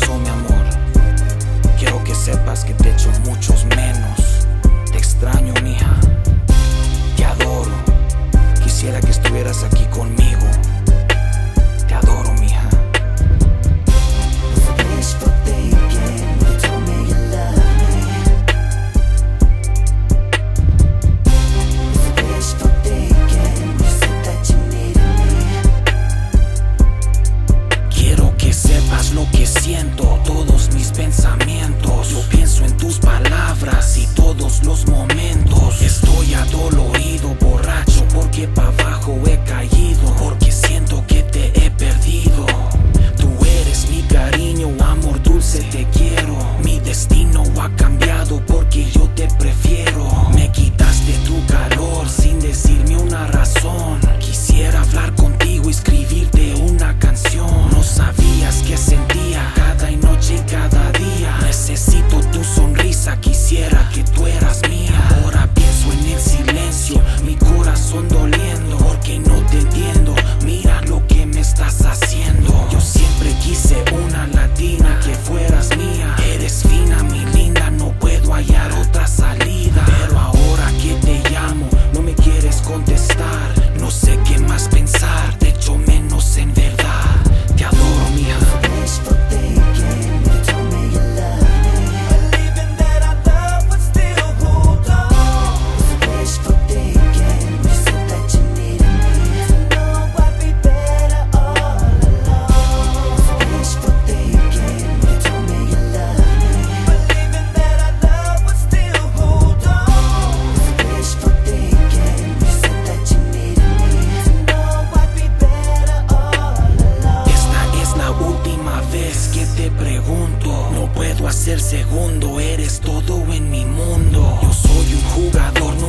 mi amor? Quiero que sepas que te echo muchos menos. Te extraño, mija. vez que te pregunto, no puedo hacer segundo, eres todo en mi mundo. Yo soy un jugador, no